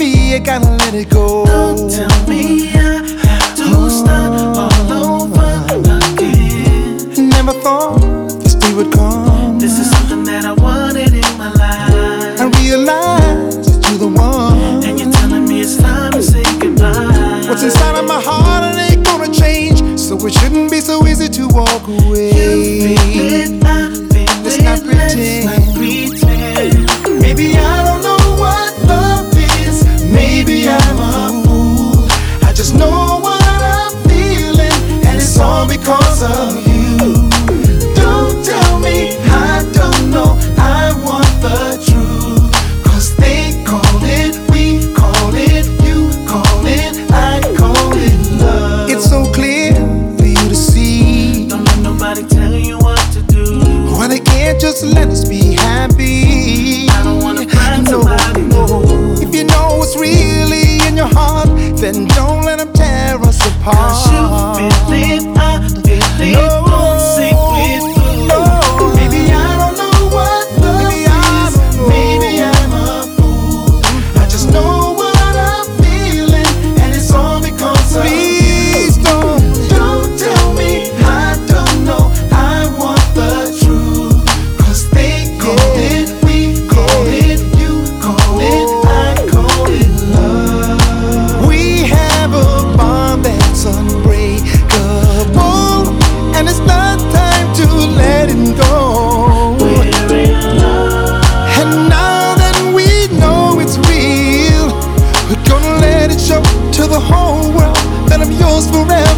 me you gotta let it go. Don't tell me I have to start all over again. Never thought this day would come. This is something that I wanted in my life. I realize that you're the one. And you're telling me it's time to say goodbye. What's inside of my heart it ain't gonna change. So it shouldn't be so easy to walk away. tear us apart. Cause you believe I believe. No whole world that I'm yours forever.